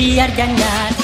Biar janda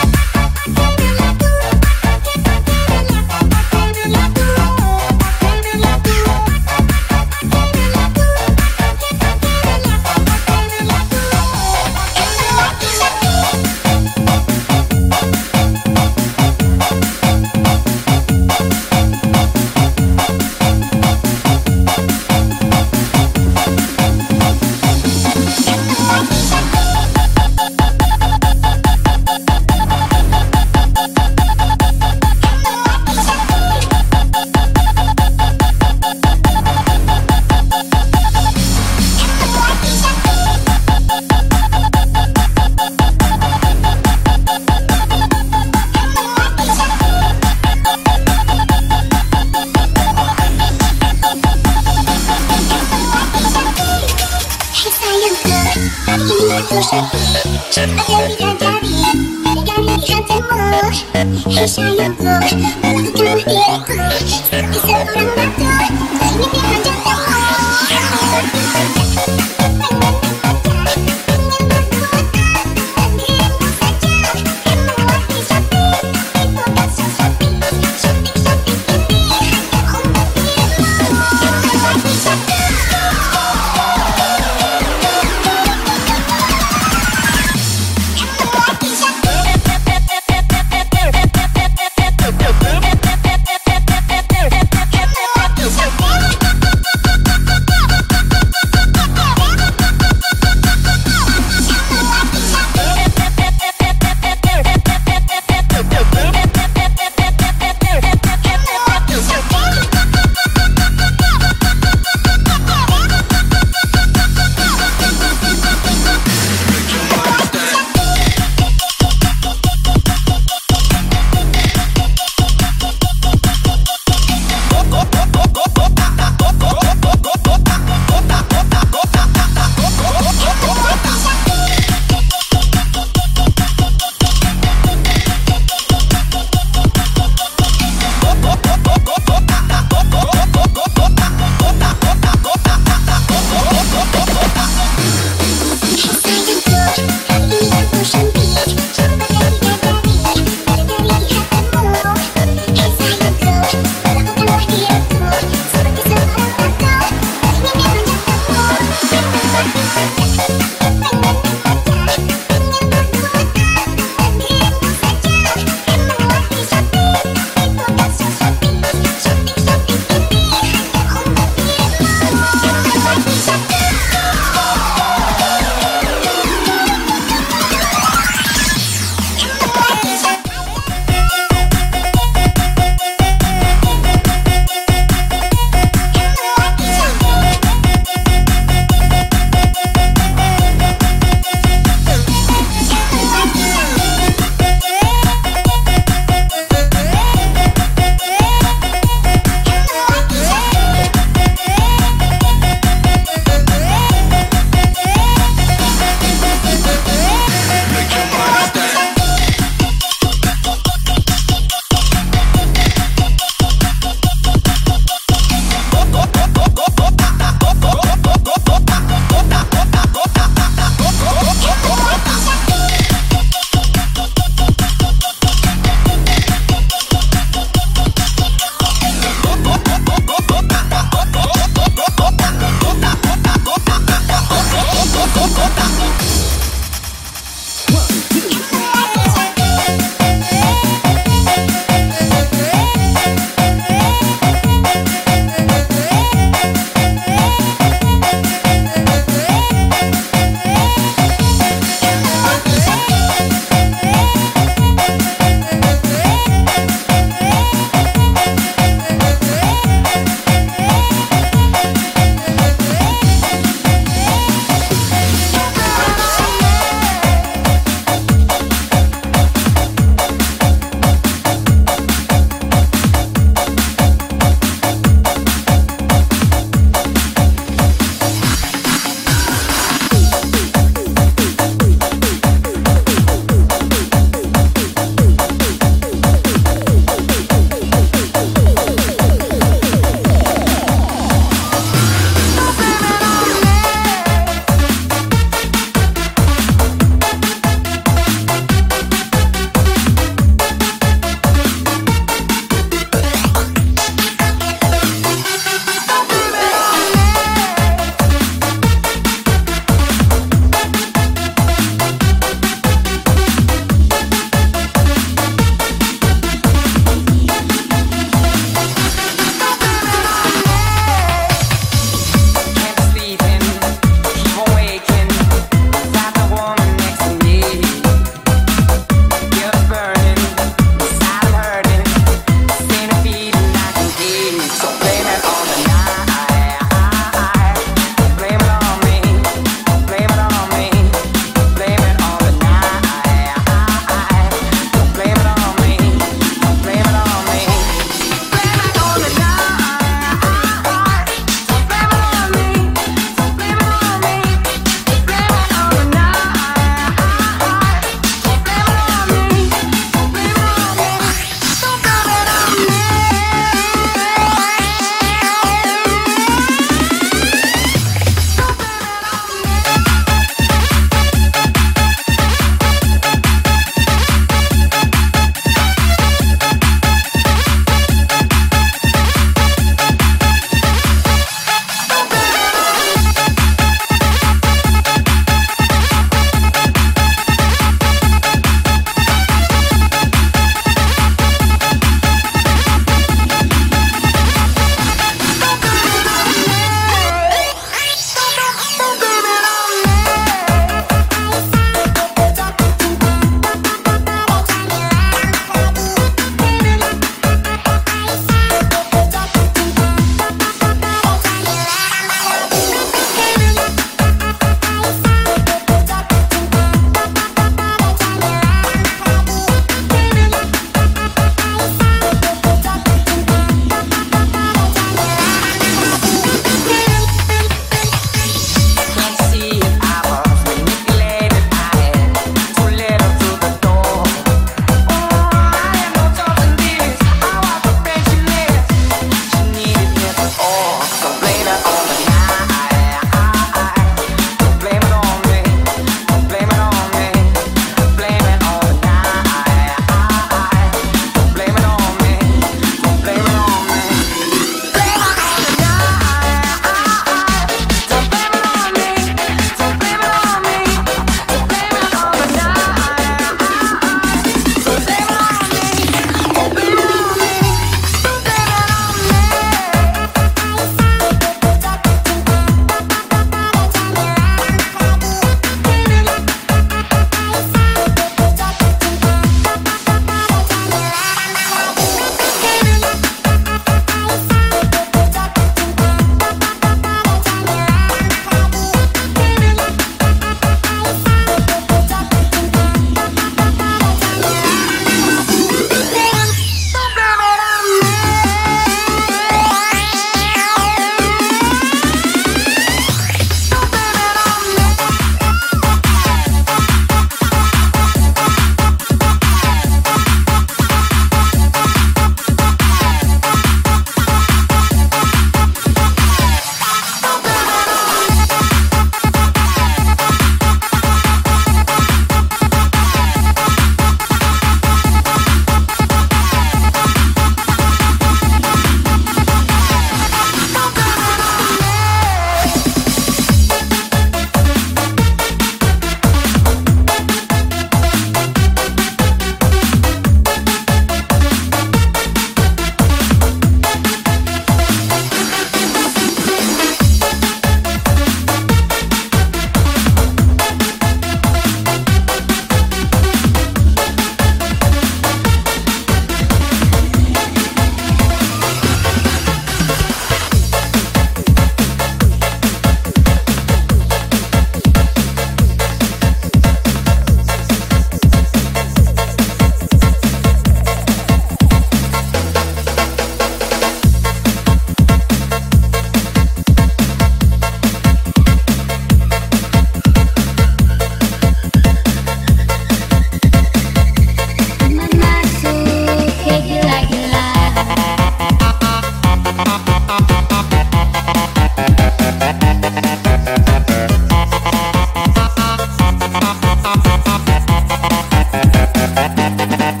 Thank